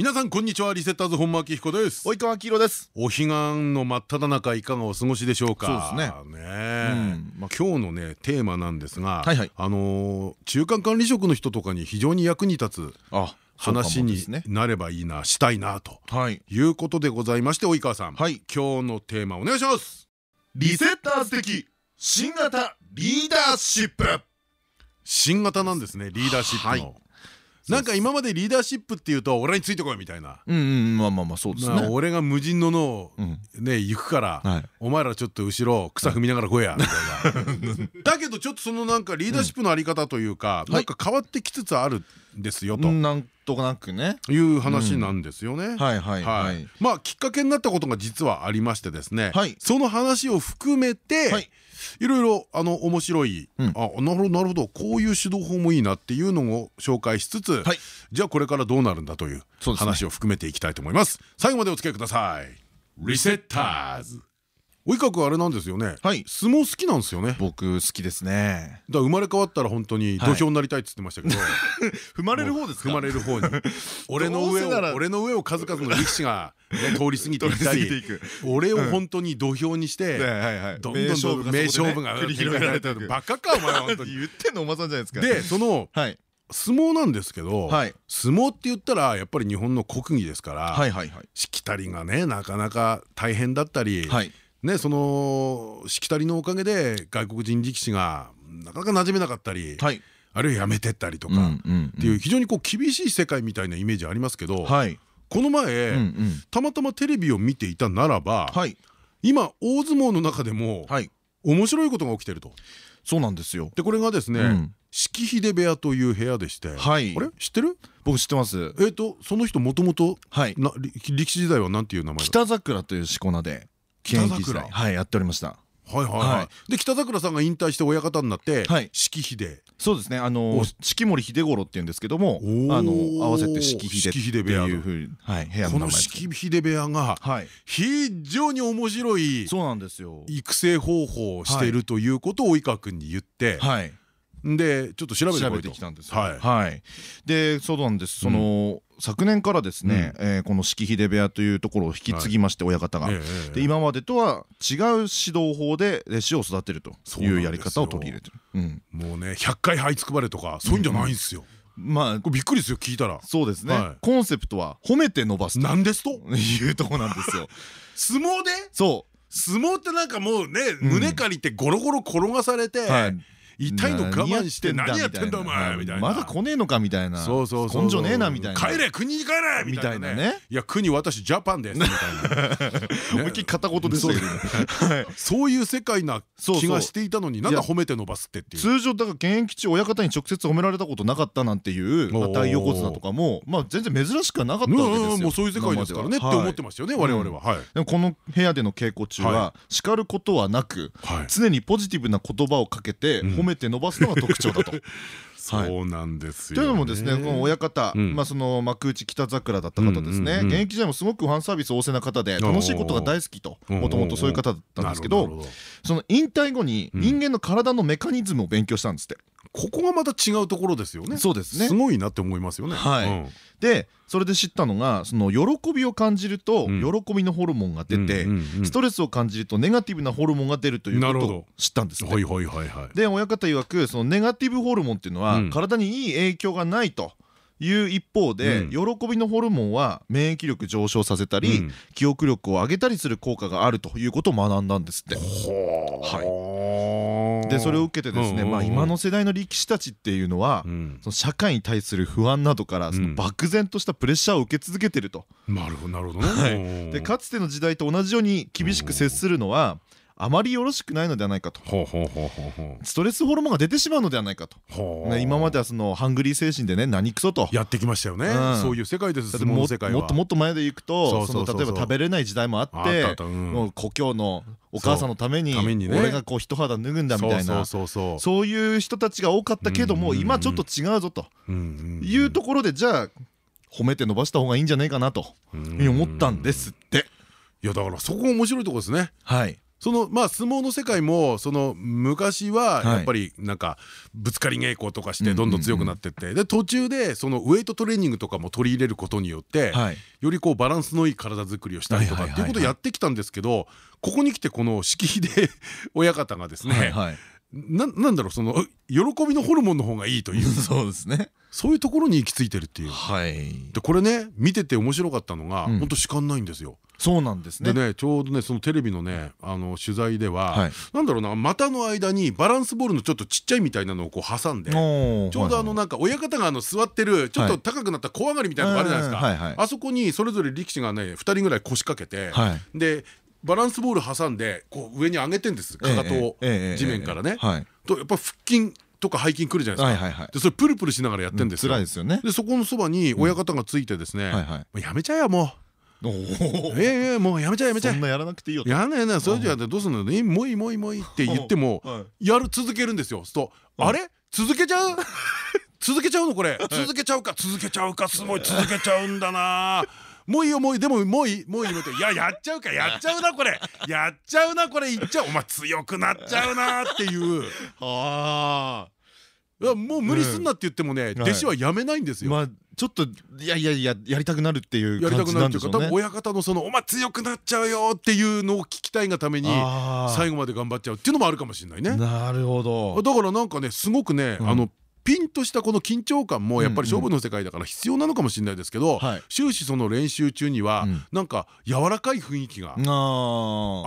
皆さんこんにちは。リセッターズ本間明彦です。及川黄色です。お彼岸の真っ只中いかがお過ごしでしょうか？そうですね。ねまあ今日のねテーマなんですがはいはい。あのー中間管理職の人とかに非常に役に立つあ話にね。なればいいなしたいなとはい。いうことでございまして及川さん。はい。今日のテーマお願いします。リセッターズ的新型リーダーシップ。新型なんですねリーダーシップの、はいなんか今までリーダーシップっていうと俺についてこいみたいな、うんうんまあまあまあそうですまあね俺が無人の脳をうん。ね行くから、はい。お前らちょっと後ろ草踏みながら来いやみたいな。だけどちょっとそのなんかリーダーシップのあり方というか、なんか変わってきつつあるんですよと。なんとなくね。いう話なんですよね。はいはいははい。いまあきっかけになったことが実はありましてですね、はい。その話を含めて、はいいろいろあの面白い、うん。あなるほどなるほど。こういう指導法もいいなっていうのを紹介しつつ、はい。じゃあこれからどうなるんだという話を含めていきたいと思います。最後までお付き合いください。リセッターズ及川君あれなんですよね、はい。相撲好きなんですよね。だか僕好きですね。ら生まれ変わったら本当に土俵になりたいっつってましたけど、踏まれる方です踏まれる方に。俺の上を俺の上を数々の力士が、ね、通り過ぎていったり俺を本当に土俵にして、はいはいどんどん名勝負が繰り広げられたバカかお前は本当に。言ってんのおばさんじゃないですか。でそのはい。相撲なんですけど、はい。相撲って言ったらやっぱり日本の国技ですから、しきたりがねなかなか大変だったり、はいねそのしきたりのおかげで外国人力士がなかなか馴染めなかったり、はい。あるいはやめてったりとか、っていう非常にこう厳しい世界みたいなイメージありますけど、はい。この前、うんうん。たまたまテレビを見ていたならば、はい。今大相撲の中でもはい。面白いことが起きてると。そうなんですよ。でこれがですね、うん。式秀部屋という部屋でして、はい。あれ？知ってる？僕知ってます。えっ、とその人もともと力士時代はなんていう名前だ北桜というしこ名で現役時代はいやっておりました。はいはいはい、はで北桜さんが引退して親方になって、はい。式秀。そうですね。あのお式守秀五郎っていうんですけどもあの合わせて式秀って部屋の。いうふうにはい部屋のこの名前です。式秀部屋がはい。非常に面白いそうなんですよ。育成方法をしてい。るということを及川君に言って、はいでちょっと調べてきたんですよ。はい。はい。でそうなんです。その昨年からですねえーこの式秀部屋というところを引き継ぎまして親方が。ええで今までとは違う指導法で弟子を育てるというやり方を取り入れてる。うんもうね100回這いつくばれとかそういうんじゃないんですよ、まあびっくりですよ聞いたら。そうですね、はい。コンセプトは褒めて伸ばすとなんですと？いうとこなんですよ。相撲で？そ相撲ってなんかもうね、うん。胸借りてゴロゴロ転がされて、痛いの我慢して何やってんだお前みたいな。まだ来ねえのかみたいな。そうそうそう。根性ねえなみたいな。帰れ国に帰れみたいなね。いや国私ジャパンですみたいな。思いっきり片言でしたけどそういう世界な気がしていたのになんだ褒めて伸ばすってっていう。通常だから現役中親方に直接褒められたことなかったなんていう、大横綱とかも、まあ、全然珍しくはなかったわけですよ。もうそういう世界ですからねって思ってましたよね我々は。はい。でもこの部屋での稽古中は、は叱ることはなくはい。常にポジティブな言葉をかけてうん。褒めて伸ばすのが特徴だと。そうなんですよというのもですねこの親方、うん。まあその幕内北桜だった方ですね。現役時代もすごくファンサービス旺盛な方で楽しいことが大好きともともとそういう方だったんですけどその引退後にうん人間の体のメカニズムを勉強したんですって。ここがまた違うところですよね。そうですね。すごいなって思いますよね。はい。うん。でそれで知ったのがその喜びを感じるとうん。喜びのホルモンが出てストレスを感じるとネガティブなホルモンが出るということを知ったんですはいはいはいはい。で親方曰くそのネガティブホルモンっていうのはうん。体にいい影響がないという一方で、うん。喜びのホルモンは免疫力上昇させたり、うん。記憶力を上げたりする効果があるということを学んだんですって。はでそれを受けてですね、まあ、今の世代の力士たちっていうのは、うん。その社会に対する不安などからその漠然としたプレッシャーを受け続けてると。なるほどなるほどはい。ねでかつての時代と同じように厳しく接するのはあまりよろしくないのではないかと。ストレスホルモンが出てしまうのではないかと。今まではそのハングリー精神でね何クソと。やってきましたよね。うん。そういう世界ですもの世界は。もっともっと前で行くと例えば食べれない時代もあって故郷のお母さんのために俺がこう一肌脱ぐんだみたいな。そういう人たちが多かったけども今ちょっと違うぞと。いうところでじゃあ褒めて伸ばした方がいいんじゃないかなと思ったんですって。いやだからそこが面白いところですね。はいそのまあ相撲の世界もその昔ははい。やっぱりなんかぶつかり稽古とかしてどんどん強くなってってで途中でそのウエイトトレーニングとかも取り入れることによってはい。よりこうバランスのいい体作りをしたりとかっていうことをやってきたんですけどここに来てこの式秀 親方がですねななんだろうその喜びのホルモンの方がいいという。そうですね。そういうところに行き着いてるっていう。はい。でこれね見てて面白かったのがうん。本当主観ないんですよ。そうなんですね。でねちょうどねそのテレビのねあの取材では、はい。なんだろうな股の間にバランスボールのちょっとちっちゃいみたいなのをこう挟んでちちょうどあのなんか親方があの座ってるちょっとはい高くなった小上がりみたいなのがあるじゃないですはいはい。かあそこにそれぞれ力士がね2人ぐらい腰掛けて、はい。でバランスボール挟んでこう上に上げてんです。かかとを。地面からね。はい。とやっぱ腹筋とか背筋くるじゃないですか。でそれプルプルしながらやってんですよ。辛いですよね。でそこのそばに親方がついてですねやめちゃえよもおう。おええええもうやめちゃえやめちゃえ。そんなやらなくていいよと。やんないやんない。それじゃあどうすんの？ねもういいもういいもういいって言っても はやる続けるんですよ。するとあれ？続けちゃう？続けちゃうのこれ。続けちゃうか続けちゃうか。すごい続けちゃうんだなもういいよもういいでももういいもういいのっていややっちゃうかやっちゃうなこれ。やっちゃうなこれ。いっちゃうお前強くなっちゃうなっていう。あいやもう無理すんなって言ってもねん弟子はやめないんですよ。まあちょっといやいやいややりたくなるっていう感じくなんでしょうね。分親方のそのお前強くなっちゃうよっていうのを聞きたいがために最後まで頑張っちゃうっていうのもあるかもしれないね。なるほど。だからなんかねすごくね、うん。あのピンとしたこの緊張感もやっぱり勝負の世界だから必要なのかもしれないですけど、はい。終始その練習中にはうん。なんか柔らかい雰囲気が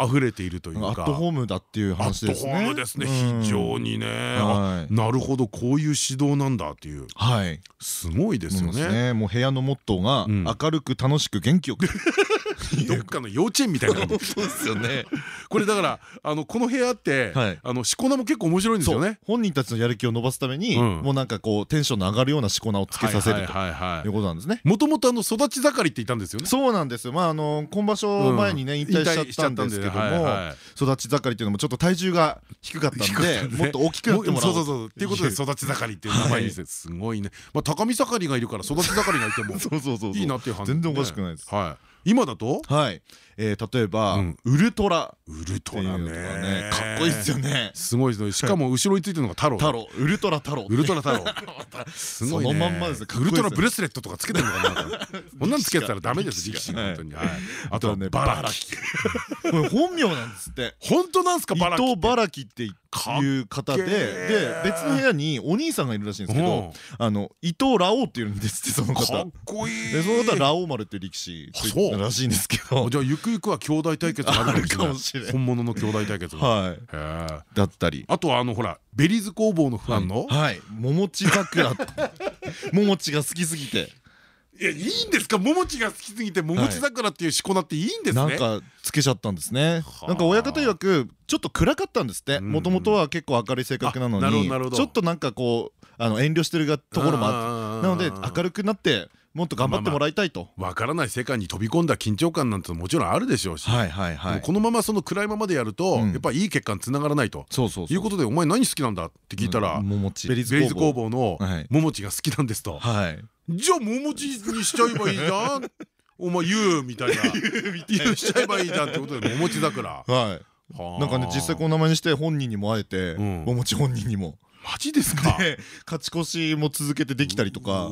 溢れているというか。アットホームだっていうアットホ話ですねームですねうん。非常にね。なるほどこういう指導なんだっていう。はい。すごいですよね。ね。もう部屋のモットーがうん。明るく楽しく元気よく。どっかの幼稚園みたいな感じ。そうですよね。これだからあのこの部屋って、はい。あのしこ名も結構面白いんですよね。本人たちのやる気を伸ばすためにうんなんかこうテンションの上がるようなしこ名をつけさせるとはいうことなんですね。もともとあの育ち盛りって言ったんですよね。そうなんですよ。まああの今場所前にね引退しちゃったんですけども育ち盛りっていうのもちょっと体重が低かったんでもっと大きくなってもらおう。そうそうそうっていうことで育ち盛りっていう名前にしてすごいね。まあ高見盛りがいるから育ち盛りがいても いいなっていう感じ。全然おかしくないです。はい今だと？はい。えー例えばうん。ウルトラ。ウルトラね。ね。かっこいいですよね。すごいですねしかも後ろについてるのが太郎。太郎。ウルトラ太郎。ウルトラ太郎。すごいね。そのまんまですウルトラブレスレットとかつけてるのかな。こんなんつけてたらダメです力士が本当にはい。あとはねバラキ。これ本名なんですって。本当なんすか伊バラキ藤バラキっていう方でで別の部屋にお兄さんがいるらしいんですけうん。どあの伊藤ラオウっていうんですってそのか方っこいい。でその方はラオウ丸っていう力士あそう。らしいんですけど。じゃあゆくゆくは兄弟対決があるかもしれない。本物の兄弟対決が。はい。だったり。あとはあのほらベリーズ工房のファンの。はい。桃地桜桃地が好きすぎていやいいんですか？桃地が好きすぎて桃地桜っていうしこ名っていいんですね。なんかつけちゃったんですね。はあ。なんか親方曰くちょっと暗かったんですって。もともとは結構明るい性格なのにちょっとなんかこうあの遠慮してるがところもああってなので明るくなってもっと頑張ってもらいたいと。わからない世界に飛び込んだ緊張感なんてもちろんあるでしょうし。このままその暗いままでやるとうん。やっぱりいい結果につながらないと。そうそういうことで「お前何好きなんだ?」って聞いたらうん。ベリーズ工房のはい。桃地が好きなんですと。はいじゃあ桃地にしちゃえばいいじゃん。お前言うみたいな。言うしちゃえばいいじゃんってことで桃地桜。はい。はあ。なんかね実際この名前にして本人にも会えてうん。桃地本人にも。マジですか？で勝ち越しも続けてできたりとか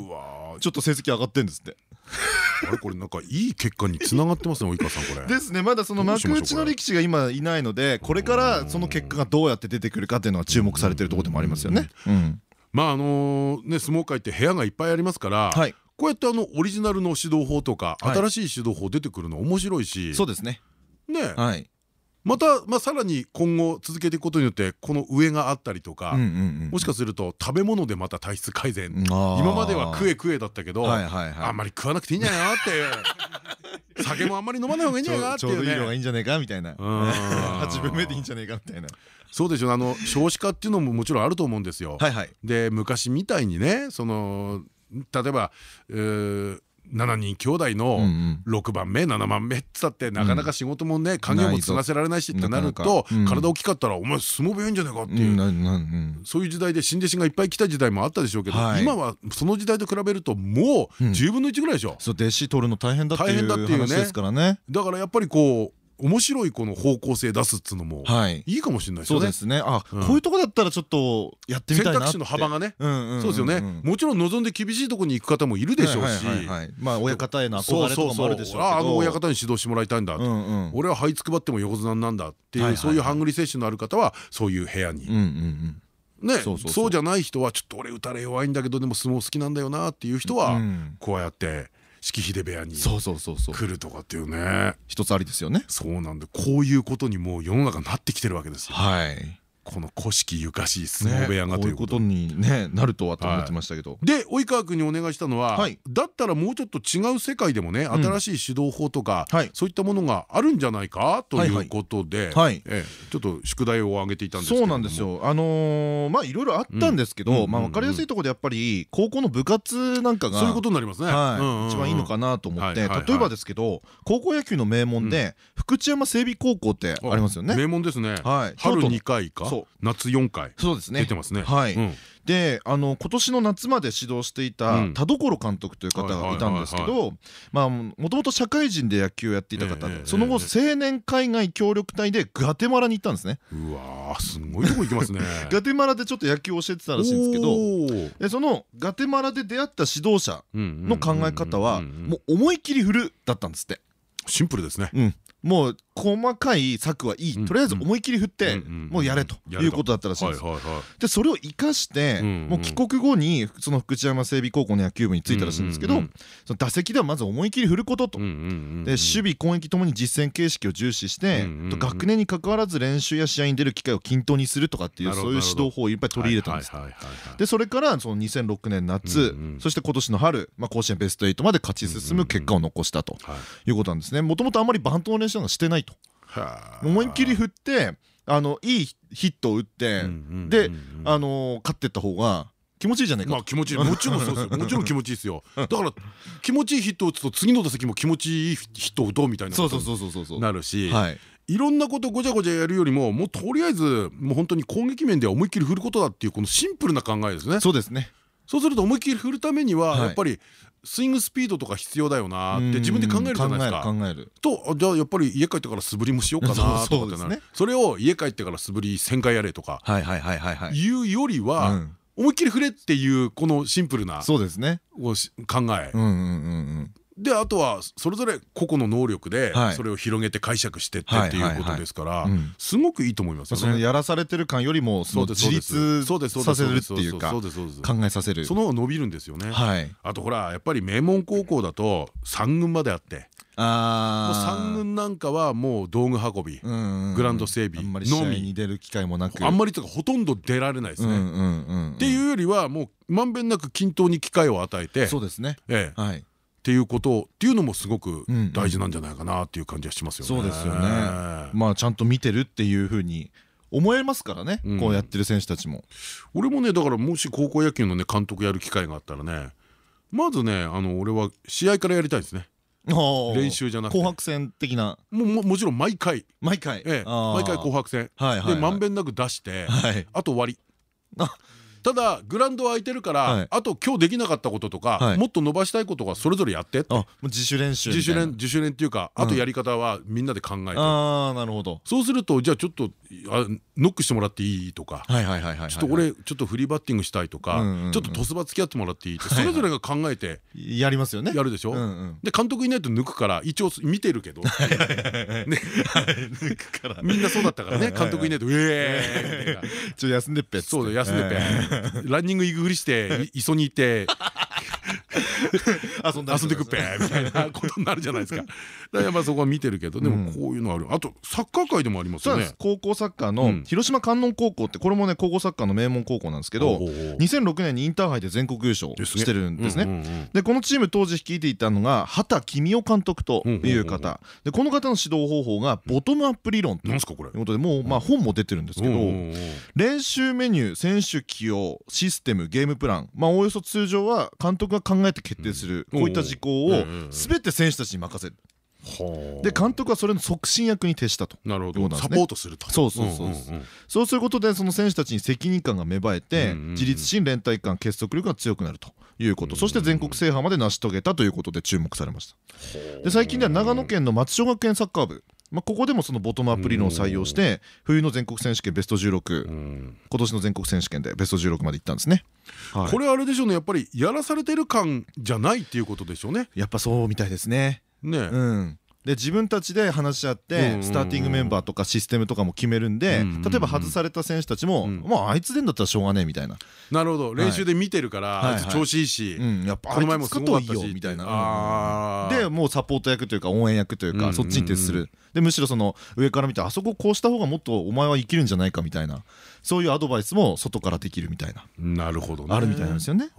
ちょっと成績上がってんですって。あれ？これなんかいい結果につながってますね及川さんこれ。ですね。まだその幕内の力士が今いないのでこれからその結果がどうやって出てくるかっていうのは注目されてるところでもありますよね。うんまああのね相撲界って部屋がいっぱいありますからはい。こうやってあのオリジナルの指導法とかはい。新しい指導法出てくるの面白いし。そうですね。ね。はい。またまあさらに今後続けていくことによってこの上があったりとかもしかすると食べ物でまた体質改善。今までは食え食えだったけどあんまり食わなくていいんじゃないのって酒もあんまり飲まない方がいいんじゃないかって ちょうどいいいうね量がいいんじゃねえかみたいな。うん。8分目でいいんじゃねえかみたいな。そうでしょあの少子化っていうのももちろんあると思うんですよ。はいはい。で昔みたいにねその例えばえー7人兄弟のん6番目7番目っつったってなかなか仕事もね家業も継がせられないしってなると体大きかったらお前相撲部屋んじゃないかってう。いう。そういう時代で新弟子がいっぱい来た時代もあったでしょうけど、はい。今はその時代と比べるともううん。10分の1ぐらいでしょ、そう弟子取るの大変だっていう話ですからね。だからやっぱりこう面白いこの方向性出すっつうのもはい。いいかもしれないですよね。そうで。すね。あうん。こういうとこだったらちょっとやってみたいな。選択肢の幅がね。そうですよね。もちろん望んで厳しいところに行く方もいるでしょうし。まあ親方へのそう憧れとかもあるでしょうけど。ああの親方に指導してもらいたいんだ。俺は這いつくばっても横綱なんだってはいうそういうハングリー精神のある方はそういう部屋に。ねそうじゃない人はちょっと俺打たれ弱いんだけどでも相撲好きなんだよなっていう人うはん。こうやって式秀部屋にそうそうそうそう。来るとかっていうね。一つありですよね。そうなんでこういうことにもう世の中なってきてるわけですよ。はいこの古式ゆかしい相撲部屋がこと。ういううことにねなるとはと思ってましたけど。で及川君にお願いしたのは、はい。だったらもうちょっと違う世界でもね新しい指導法とか、はい。そういったものがあるんじゃないかということで、ちょっと宿題を挙げていたんですそうなんですよ。あのーまあいろいろあったんですけどうん。まあ分かりやすいところでやっぱり高校の部活なんかがそういうことになりますね。はい、一番いいのかなと思って例えばですけど高校野球の名門で福知山整備高校ってありますよね。名門ですね。はい。春京都の2回か夏4回そうですね。出てますね。はい。うん。であの今年の夏まで指導していたうん。田所監督という方がいたんですけどまあもともと社会人で野球をやっていた方でその後青年海外協力隊でグアテマラに行ったんですね。うわーすごいとこ行きますね。グアテマラでちょっと野球を教えてたらしいんですけどそのガテマラで出会った指導者のの考え方はもう思い切り振るだったんですって。シンプルですね。うん、もう細かい策はいい。とりあえず思い切り振ってもうやれということだったらしいんです。それを生かしてうんもう帰国後にその福知山整備高校の野球部に着いたらしいんですけどその打席ではまず思い切り振ることと。で守備攻撃ともに実践形式を重視して学年に関わらず練習や試合に出る機会を均等にするとかっていうそういう指導法をいっぱい取り入れたんです。でそれからその2006年夏そして今年の春まあ甲子園ベスト8まで勝ち進む結果を残したとはい。いうことなんですね。もともとあまりバントの練習なんかしてないと。はあ。思いっきり振ってあのいいヒットを打ってでうんあの勝ってった方が気持ちいいじゃないかと。まあ気持ちいい。もちろんそうですよ。もちろん気持ちいいですよ。だから気持ちいいヒットを打つと次の打席も気持ちいいヒットを打とうみたいなそうことにそうそうそうそうそう。なるしはい。いろんなことごちゃごちゃやるよりももうとりあえずもう本当に攻撃面では思いっきり振ることだっていうこのシンプルな考えですね。そうですねそうすると思いっきり振るためにははい。やっぱりスイングスピードとか必要だよなって自分で考えるじゃないですか。とあじゃあやっぱり家帰ってから素振りもしようかなと。かってなるそれを家帰ってから素振り1000回やれとかはいうよりうはん。思いっきり振れっていうこのシンプルな考えであとはそれぞれ個々の能力ではい。それを広げて解釈してってっていうことですからうん。すごくいいと思いますよね。やらされてる感よりも自立そうです。させるっていうか考えさせる。その伸びるんですよね。はい。あとほらやっぱり名門高校だと3軍まであってもうあ3軍なんかはもう道具運び軍グラウンド整備あんまり試合のみ。に出る機会もなく。あんまりとかほとんど出られないですね。ねっていうよりはもうまんべんなく均等に機会を与えてそうですね。ええっはいていうことっていうのもすごく大事なんじゃないかなっていう感じはしますよね。そうですよね。まあちゃんと見てるっていうふうに思えますからねうん。こうやってる選手たちも。俺もねだからもし高校野球のね監督やる機会があったらねまずねあの俺は試合からやりたいですね。練習じゃなくて。紅白戦的な。もももちろん毎回。毎回。ええ。毎回紅白戦。でまんべんなく出してはい。あと終わり。あただグラウンド空いてるかはい。らあと今日できなかったこととはい。かもっと伸ばしたいことがそれぞれやってって。自主練習自主練自主練っていうかうん。あとやり方はみんなで考えて。ああなるほど。そうするとじゃあちょっとあノックしてもらっていいとかはいはいはいはいちょっと俺ちょっとフリーバッティングしたいとかちょっとトスバ付き合ってもらっていいってそれぞれが考えてやりますよね。やるでしょ？で監督いないと抜くから一応見てるけど。ね。抜くから。みんなそうだったからね。監督いないと「うえー!」みたいな。ちょっと休んでっぺそうだ休んでえてランニング行くふりして磯に行って 遊んでくっぺみたいなことになるじゃないですか。だからやっぱそこは見てるけどでもこういうのある。あとサッカー界でもありますよね。高校サッカーのうん。広島観音高校ってこれもね高校サッカーの名門高校なんですけどほうほうほう。2006年にインターハイで全国優勝してるんですね。でこのチーム当時率いていたのが畑公夫監督という方。でこの方の指導方法がボトムアップ理論ということでもうまあ本も出てるんですけど練習メニュー選手起用システムゲームプランまあおおよそ通常は監督が考えて決定するうんこういった事項を全て選手たちに任せる。はあで監督はそれの促進役に徹したと。なるほそうなんですね。どサポートすると。そうそうそうそう。することでその選手たちに責任感が芽生えて自立心連帯感結束力が強くなると。いうこと。そして全国制覇まで成し遂げたということで注目されました。で最近では長野県の松小学園サッカー部まあここでもそのボトムアップ理論を採用して冬の全国選手権ベスト16うん。今年の全国選手権でベスト16まで行ったんですね。はい。これあれでしょうね。やっぱりやらされてる感じゃないっていうことでしょうね。やっぱそうみたいですね。ねうんで自分たちで話し合ってスターティングメンバーとかシステムとかも決めるんで例えば外された選手たちもうんもうあいつでんだったらしょうがねえみたいな。なるほど。練習で見てるからはい。あいつ調子いいしうん。やっぱこの前もっごかったしよみたいな。でもうサポート役というか応援役というかそっちに徹する。でむしろその上から見てあそここうした方がもっとお前は生きるんじゃないかみたいなそういうアドバイスも外からできるみたいな。なるほどね。あるみたいなんですよね。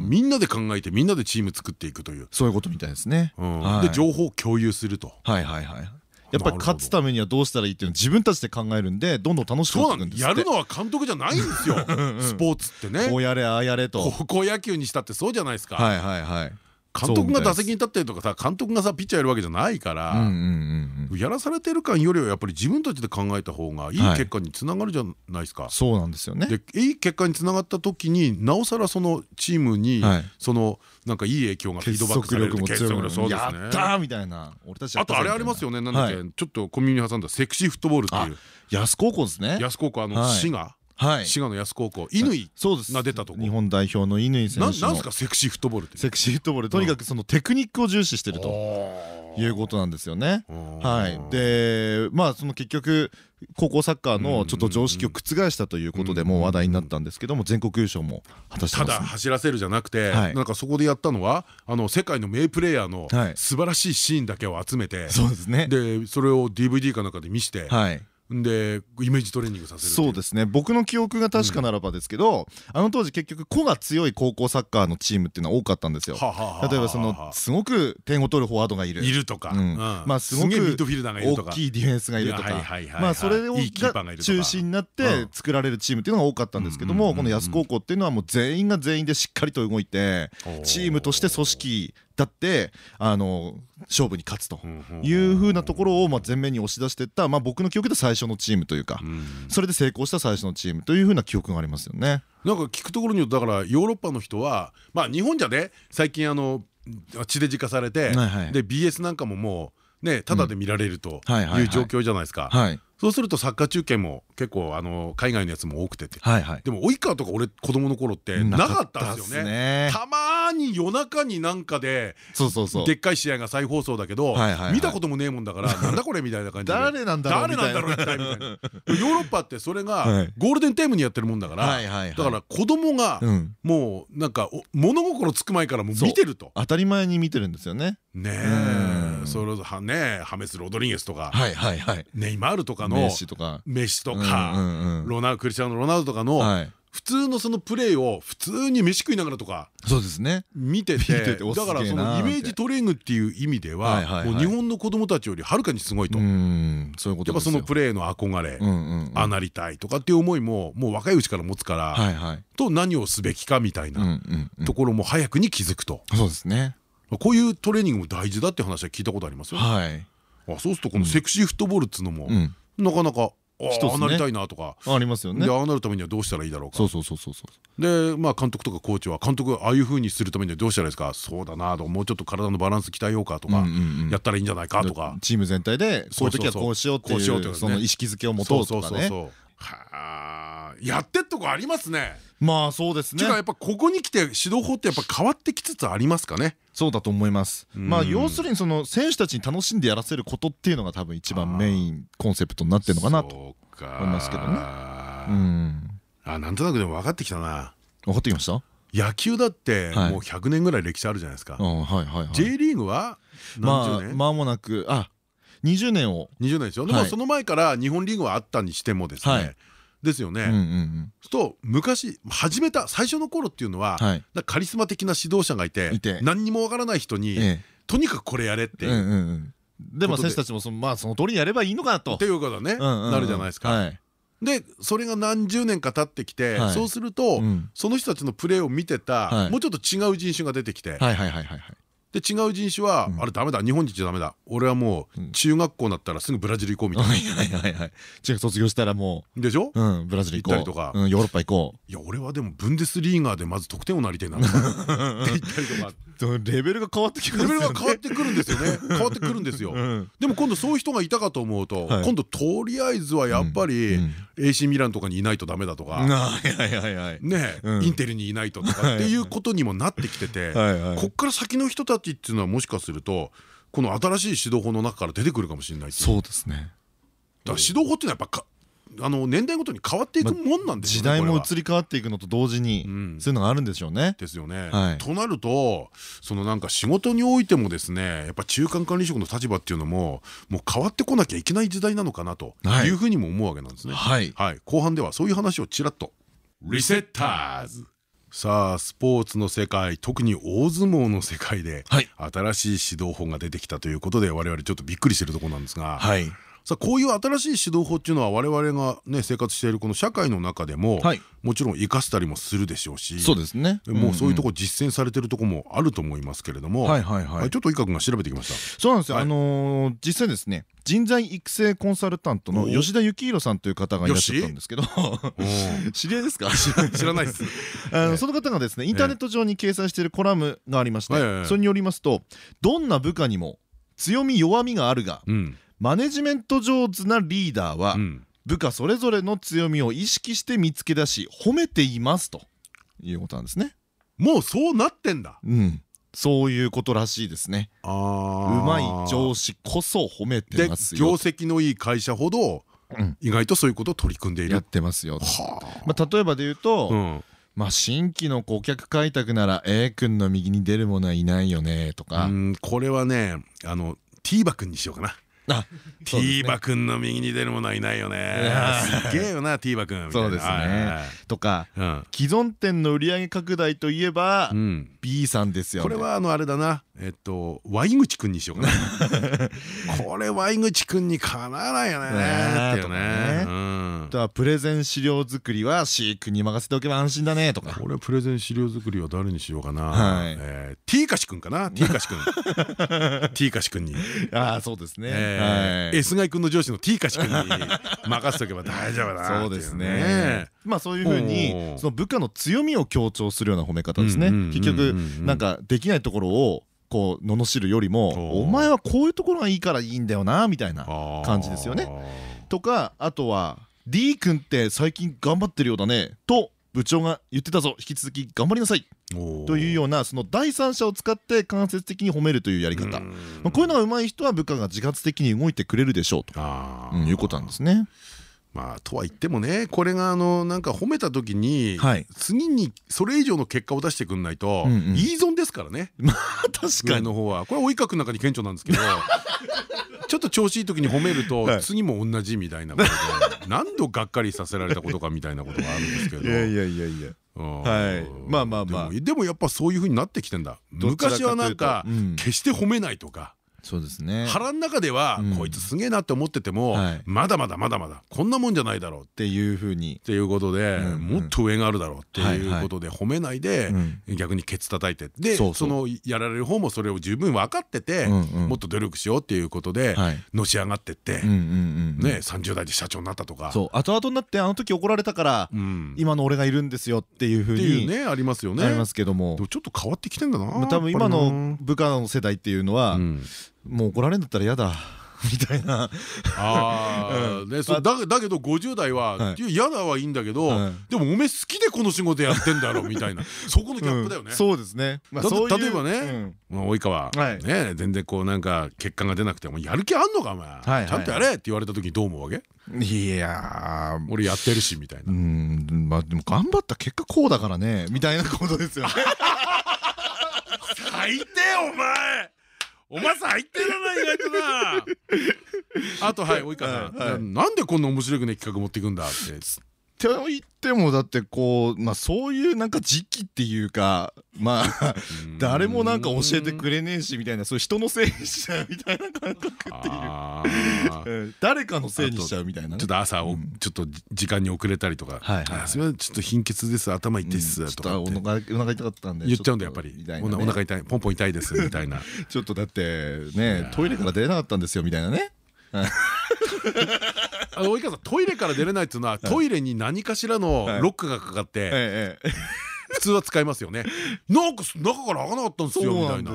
みんなで考えてみんなでチーム作っていくという。そういうことみたいですね。で情報を共有すると。はいはいはい。やっぱり勝つためにはどうしたらいいっていうのを自分たちで考えるんでどんどん楽しくなそうないんってくんですやるのは監督じゃないんですよ。スポーツってね。こうやれああやれと。高校野球にしたってそうじゃないですか。はいはいはい監督が打席に立ってるとかさ監督がさピッチャーやるわけじゃないからやらされてる感よりはやっぱり自分たちで考えた方がいいはい。結果につながるじゃないですか。そうなんですよね。でいい結果につながった時になおさらそのチームにはい。そのなんかいい影響がフィード結バックされる束力そうですやねったーみたいな。俺たちあとあれありますよね。なんだっけ。はちょっと小耳に挟んだセクシーフットボールっていう。安高校ですね。安高校あのはい。滋賀。はい滋賀の安高校乾そうですが出たとこ。日本代表の乾選な手のなんすかセクシーフットボールって。セクシーフットボール。とにかくそのテクニックを重視してるということなんですよね。はい、でまあその結局高校サッカーのちょっと常識を覆したということでもう話題になったんですけども全国優勝も果たしてたますね。だ走らせるじゃなくてはい。なんかそこでやったのはあの世界の名プレーヤーのはい。素晴らしいシーンだけを集めてそうですね。でそれを DVD かなんかで見してはいでイメージトレーニングさせるそうですね。僕の記憶が確かならばですけど、あの当時結局個が強い高校サッカーのチームっていうのは多かったんですよ。例えばそのすごく点を取るフォワードがいる。いるとか。まあすごく大か。きいディフェンスがいるとか。まあそれを中心になってうん。作られるチームっていうのが多かったんですけどもこの安高校っていうのはもう全員が全員でしっかりと動いてチームとして組織だってあの勝負に勝つというふうなところをまあ前面に押し出していったまあ僕の記憶で最初のチームというかうん。それで成功した最初のチームというふうな記憶がありますよね。なんか聞くところによるとだからヨーロッパの人はまあ日本じゃね最近あの地デジ化されてはいはい。で BS なんかももうねただで見られるとはいう状況じゃないですか。はい。そうするとサッカー中継も結構あの海外のやつも多くてて。でも及川とか俺子供の頃ってなかったんですよねねたまーに夜中になんかででっかい試合が再放送だけど見たこともねえもんだから なんだこれみたいな感じで。誰なんだろう誰なんだろう一体みたいな。ヨーロッパってそれはい。がゴールデンタイムにやってるもんだからはいはいはい。だから子供がうん。もうなんかお物心つく前からもう見てると。当たり前に見てるんですよね。ねうん。えそれをはねハメス・ロドリゲスとか。ネイマールとかのメッシとか。ロナウクリスチャーノ・ロナウドとかのはい。普通のそのプレーを普通に飯食いながらとかそうですね。見ててだからそのイメージトレーニングっていう意味では日本の子供たちよりはるかにすごいとそういうことぱですよ。そのプレーの憧れ。ああなりたいとかっていう思いももう若いうちから持つからはいはい。と何をすべきかみたいな。ところも早くに気づくとそうですね。こういうトレーニングも大事だって話は聞いたことあります？よはい。あそうするとこのセクシーフットボールっつうのもうん。なかなかああなりたいなとかありますよねで。ああなるためにはどうしたらいいだろうかそうそうそうそうそう。でまあ監督とかコーチは監督ああいうふうにするためにはどうしたらいいですかそうだなともうちょっと体のバランス鍛えようかとかやったらいいんじゃないかとかチーム全体でこういう時はこうしようっていうその意識づけを持とうとかね。うはあやってっとこありますね。まあそうですね。やっぱここに来て指導法ってやっぱ変わってきつつありますかね。そうだと思います。まあうん要するにその選手たちに楽しんでやらせることっていうのが多分一番メインコンセプトになってるのかなと。思いますけどねねうん。あなんとなくでも分かってきたな。分かってきました？野球だってはいもう100年ぐらい歴史あるじゃないですかあはい J リーグは何まあ十年間もなくあ20年を20年ですよではいもその前から日本リーグはあったにしてもですねはいですよね。んと昔始めた最初の頃っていうのははい。カリスマ的な指導者がいていて。何にもわからない人にえとにかくこれやれってでも選手たちもそのまあその通りにやればいいのかなと。っていうことはね。なるじゃないですか。はい。でそれが何十年か経ってきてはい。そうするとうん。その人たちのプレーを見てはい。たもうちょっと違う人種が出てきてで違う人種はうん。あれダメだ日本人じゃダメだ。俺はもううん。中学校になったらすぐブラジル行こうみたいはいはいはいはい。中学卒業したらもなでしょ？ううんブラジル行こう。行ったりとか。うんヨーロッパ行こいや俺はでもブンデスリーガーでまず得点をなりてえなって言ったりとか。うレベルが変わってきますレベルが変わってくるんですよね。変わってくるんですよ。うん。でも今度そういう人がいたかと思うとはい。今度とりあえずはやっぱりうん。AC ミランとかにいないとダメだとか。はいはいはいはいねうん。インテルにいないととかっていうことにもなってきててはいはい。こっから先の人たちっていうのはもしかするとこの新しい指導法の中から出てくるかもしれないっていう。そうですね。だから指導法っていうのはやっぱかあの年代ごとに変わっていくもんなんですよね時代も移り変わっていくのと同時にうん。そういうのがあるんでしょうね。ですよね。はい。となるとそのなんか仕事においてもですねやっぱ中間管理職の立場っていうのももう変わってこなきゃいけない時代なのかなとはい。いうふうにも思うわけなんですね。はい。はい、後半ではそういう話をちらっと。リセッターズさあスポーツの世界特に大相撲の世界ではい。新しい指導法が出てきたということで我々ちょっとびっくりしてるところなんですが、はいさあこういう新しい指導法っていうのは我々がね生活しているこの社会の中でも、はい。もちろん生かしたりもするでしょうしそうですね。もうそういうとここ実践されてるとこもあると思いますけれども、はいはいはい。ちょっと伊賀君が調べてきましそうなんですよ、はい。あのー実際ですね人材育成コンサルタントのお吉田幸宏さんという方がいらっしゃったんですけど 知り合いですか？知らないです。あのその方がですねインターネット上に掲載しているコラムがありましてそれによりますとどんな部下にも強み弱みがあるがうん、マネジメント上手なリーダーはうん、部下それぞれの強みを意識して見つけ出し褒めていますということなんですね。もうそうなってんだ。うん、そういうことらしいですね。あうまい上司こそ褒めてでます業よ。績のいい会社ほどうん意外とそういうことを取り組んでいる。やってますよ。はまあ例えばで言うと、あ。うん。まあ新規の顧客開拓なら A 君の右に出る者はいないよねとか、うんこれはねあのティーバ君にしようかな。あ ティーバ君の右に出るものはいないよね。や。すげえよなティーバ君。みたいな。そうですね。とかはい既存店の売上拡大といえば、B さんですよね。これはあのあれだな。えっとワイ口くんにしようかな。これワイ口くんにかなわないよね。っていうね。ね。うんあとはプレゼン資料作りは C 君に任せておけば安心だねとか。これプレゼン資料作りは誰にしようかな、はい。えー、T カシくんかな？T カシくん T カシくんに、ああそうですね。えー、はい。S ガイくんの上司の T カシくんに任せとけば大丈夫だなそうですね。まあそういうふうおにー。その部下の強みを強調するような褒め方ですね。結局なんかできないところをこう罵るよりもお前はこういうところがいいからいいんだよなみたいな感じですよね。とかあとは D 君って最近頑張ってるようだね。と部長が言ってたぞ。引き続き頑張りなさい。というようなその第三者を使って間接的に褒めるというやり方。まあこういうのが上手い人は部下が自発的に動いてくれるでしょうと。いうことなんですね。まあとは言ってもねこれがあのなんか褒めた時に、はい。次にそれ以上の結果を出してくんないと、うんうん。言い損ですからね。確上の方は。これは及川君の中に顕著なんですけどちょっと調子いい時に褒めると、はい。次も同じみたいなことで 何度がっかりさせられたことかみたいなことがあるんですけど。いやいやいやいや。うんはい。まあまあまあ。でもやっぱそういう風になってきてんだ。昔はなんかうん。決して褒めないとかそうですね。腹の中ではうん。こいつすげえなって思っててもはい。まだまだまだまだこんなもんじゃないだろうっっていうふうに。ていうことでうんうん。もっと上があるだろうってはいうことで褒めないでうん。逆にケツ叩いてでそのやられる方もそれを十分分かっててうんうん。もっと努力しようっていうことではい。のし上がってってね30代で社長になったとか。そう。後々になってあの時怒られたからうん。今の俺がいるんですよっていうふうにねありますよね。ありますけども。ちょっと変わってきてんだなまあ多分今の部下の世代っていうのはうんもう怒られるんだったら嫌だ。みたいな。ああねそうだだけど50代は嫌だはいいんだけどでもおめえ好きでこの仕事やってんだろみたいな。そこのギャップだよね。そうですね。例えばね及川ね全然こうなんか結果が出なくてもやる気あんのかお前。ちゃんとやれって言われた時どう思うわけ？いや俺やってるしみたいな。うん。まあでも頑張った結果こうだからね。みたいなことですよね。最低お前お前最低だな意外となあとはい及川さんなんでこんな面白くね企画持っていくんだってって言ってもだってこうまあそういうなんか時期っていうかまあ誰もなんか教えてくれねえしみたいなそういう人のせいにしちゃうみたいな感覚っていう。誰かのせいにしちゃうみたいな。ちょっと朝ちょっと時間に遅れたりとか「すみませんちょっと貧血です頭痛いっす」とかお腹痛かったんで言っちゃうんだやっぱり「お腹痛いポンポン痛いです」みたいな。ちょっとだってねトイレから出れなかったんですよみたいなねあの及川さんトイレから出れないっていうのはトイレに何かしらのロックがかかって普通は使いますよね。なんか中から開かなかったんですよみたいな。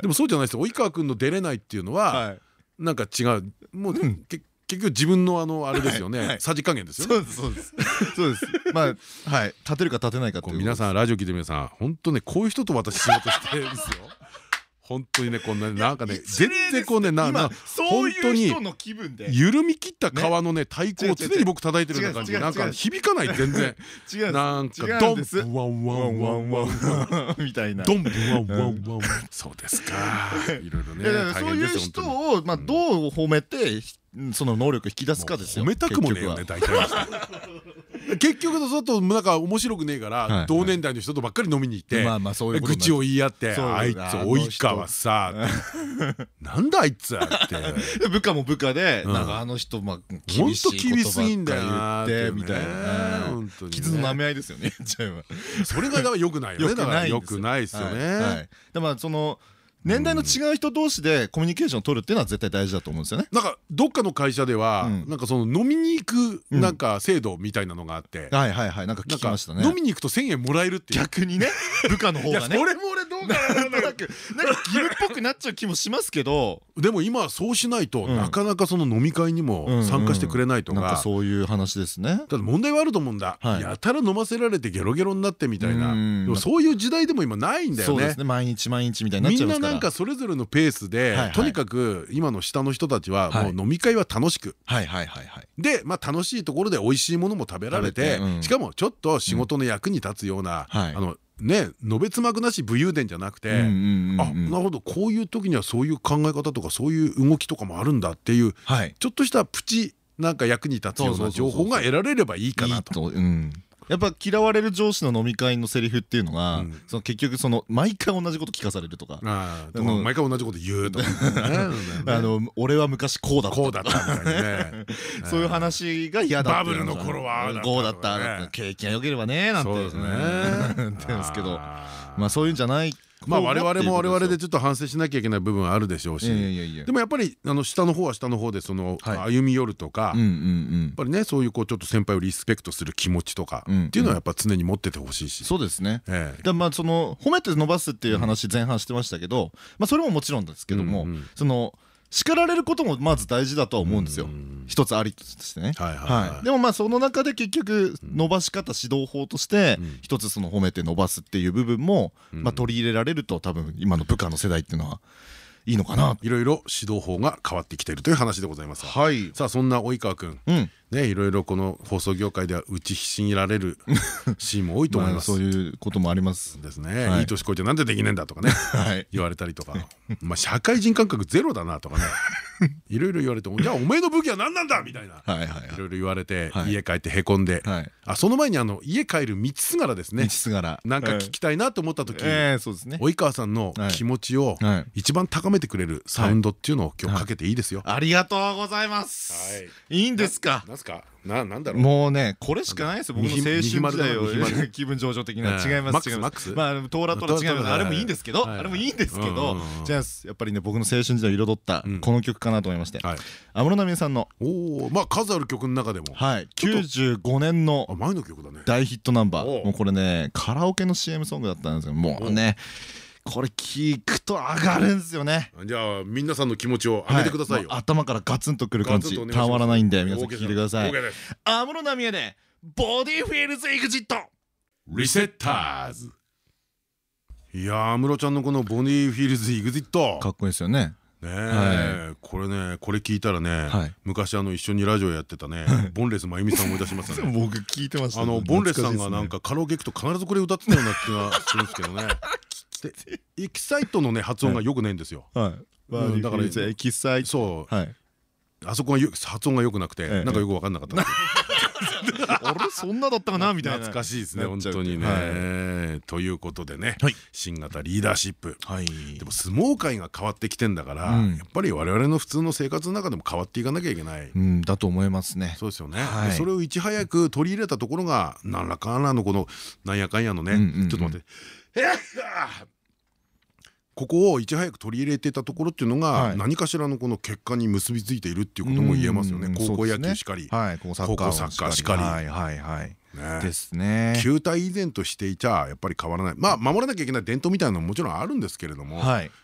でもそうじゃないですよ。及川君の出れないっていうのはなんか違う。もう結局自分のあのあれですよね。さじ加減ですよそうですそうです。そうです。まあはい。立てるか立てないか皆さんラジオ聞いて皆さん本当ねこういう人と私仕事してるんですよ本当にねこんななんかね全然こうねなな本当に緩み切った皮のね太鼓を常に僕叩いてるような感じなんか響かない全然。なんかドンワンワンワンワンみたいな。ドンワンワンワンそうですか。い。ろいろねそういう人をまあどう褒めてその能力引き出すかですよ褒めたくもねえよね大体 結局の外なんか面白くねえから同年代の人とばっかり飲みに行って愚痴を言い合ってあいつ及川さなんだあいつって。部下も部下でなんかあの人まあ厳しい厳しいんだよなってみたいな傷の舐め合いですよねそれがよくないよね。だからよくないですよね。でもその年代の違う人同士でコミュニケーションを取るっていうのは絶対大事だと思うんですよね。なんかどっかの会社ではなんかその飲みに行くなんか制度みたいなのがあって、はいはいはいなんか聞きましたね。飲みに行くと1000円もらえるって逆にね部下の方がね。それも俺どうかななんか義務っぽくなっちゃう気もしますけど、でも今はそうしないとなかなかその飲み会にも参加してくれないとか、そういう話ですね。だって問題はあると思うんだ。やたら飲ませられてゲロゲロになってみたいな。そういう時代でも今ないんだよね。そうですね。毎日毎日みたいにな。みんななんかそれぞれのペースでとにかく今の下の人たちはもう飲み会は楽しく。でまあ楽しいところで美味しいものも食べられてしかもちょっと仕事の役に立つようなあのねのべつ幕なし武勇伝じゃなくてあなるほど。こういう時にはそういう考え方とかそういう動きとかもあるんだっていうちょっとしたプチなんか役に立つような情報が得られればいいかなと。やっぱ嫌われる上司の飲み会のセリフっていうのが、その結局その毎回同じこと聞かされるとか。毎回同じこと言うとか。あの俺は昔こうだった。こうだった そういう話が嫌だバブルの頃はこうだった。経験が良ければねなんて。言うんですけど。まあそういうんじゃないまあ我々も我々でちょっと反省しなきゃいけない部分あるでしょうし。でもやっぱりあの下の方は下の方でその歩み寄るとかやっぱりねそういうこうちょっと先輩をリスペクトする気持ちとかっていうのはやっぱ常に持っててほしいし。そうですね。でまあその褒めて伸ばすっていう話前半してましたけどまあそれももちろんですけどもその叱られることもまず大事だとは思うんですよ。一つありとしてね。でもまあその中で結局伸ばし方指導法として一つその褒めて伸ばすっていう部分もまあ取り入れられると多分今の部下の世代っていうのはいいのかな？いろいろ指導法が変わってきているという話でございます。はい。さあそんな及川君。ねいろいろこの放送業界では打ちひしぎられる シーンも多いと思います。そういうこともあります。ですね。い。い年こいてなんでできねえんだとかね。言われたりとか。まあ社会人感覚ゼロだなとかね いろいろ言われてじゃあお前の武器は何なんだ？みたいな。いろいろ言われて家帰ってへこんで。あその前にあの家帰る道すがらですね。なんか聞きたいなと思った時及川さんの気持ちを一番高めてくれるサウンドっていうのを今日かけていいですよ。ありがとうございます。い。いんですか？すか？ななんだろう。もうねこれしかないですよ。僕の青春時代を 気分上々的な。違います違います。まあトーラトラ違いますあれもい。いんですけどあれもいいんですけどじゃあやっぱりね僕の青春時代を彩ったこの曲かなと思いまして。安室奈美恵さんのおおまあ数ある曲の中でも。はい。95年の前の曲だね。大ヒットナンバー。もうこれねカラオケの CM ソングだったんですけどもうねこれ聞くと上がるんですよね。じゃあ皆さんの気持ちを上げてくださいよ、頭からガツンとくる感じ。たまらないんで皆さん聞いてください。安室奈美恵でボディフィールズエグジット。リセッターズ。いや安室ちゃんのこのボディフィールズエグジット。かっこいいですよね。ねえこれねこれ聞いたらね昔あの一緒にラジオやってたね ボンレス真由美さん思い出しましたね。僕聞いてましたあのボンレスさんがなんかカラオケ行くと必ずこれ歌ってたような気がするんですけどね。で エキサイトのね発音がよくないんですよ。はい。だからエキサイト。そう。あそこが発音が良くなくてなんかよく分かんなかった あれそんなだったかなみたいな。懐かしいですね本当にね。ということでね新型リーダーシップ。でも相撲界が変わってきてんだからやっぱり我々の普通の生活の中でも変わっていかなきゃいけない。だと思いますね。そうですよね。それをいち早く取り入れたところが何らかのこのなんやかんやのね。ちょっと待って。ここをいち早く取り入れてたところっていうのが何かしらのこの結果に結びついているっていうことも言えますよね。高校野球しかり。高校サッカーしかり。はいはいはい。ですね。球体以前としていちゃやっぱり変わらない。まあ守らなきゃいけない伝統みたいなのももちろんあるんですけれども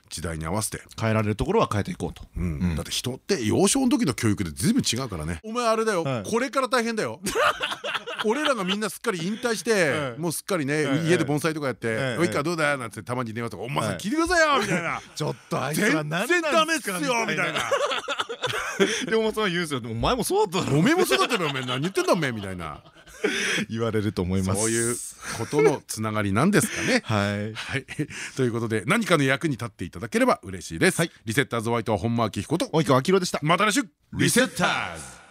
時代に合わせて。変えられるところは変えていこうと。だって人って幼少の時の教育で随分違うからね。お前あれだよ。これから大変だよ俺らがみんなすっかり引退して もうすっかりね家で盆栽とかやって「おいかどうだ?」なんてたまに電話とか「お前さん聞いてくださいよ」みたいな「ちょっとあいつは全然ダメっすよ」みたいな。でもそれ言うんですよ「お前もそうだったろ」「おめえもそうだったろお前何言ってんだおめえ」みたいな。言われると思います。そういうことのつながりなんですかね。はい。ということで何かの役に立っていただければ嬉しいです。リセッターズホワイトは本間明彦と及川明でした。また来週。リセッターズ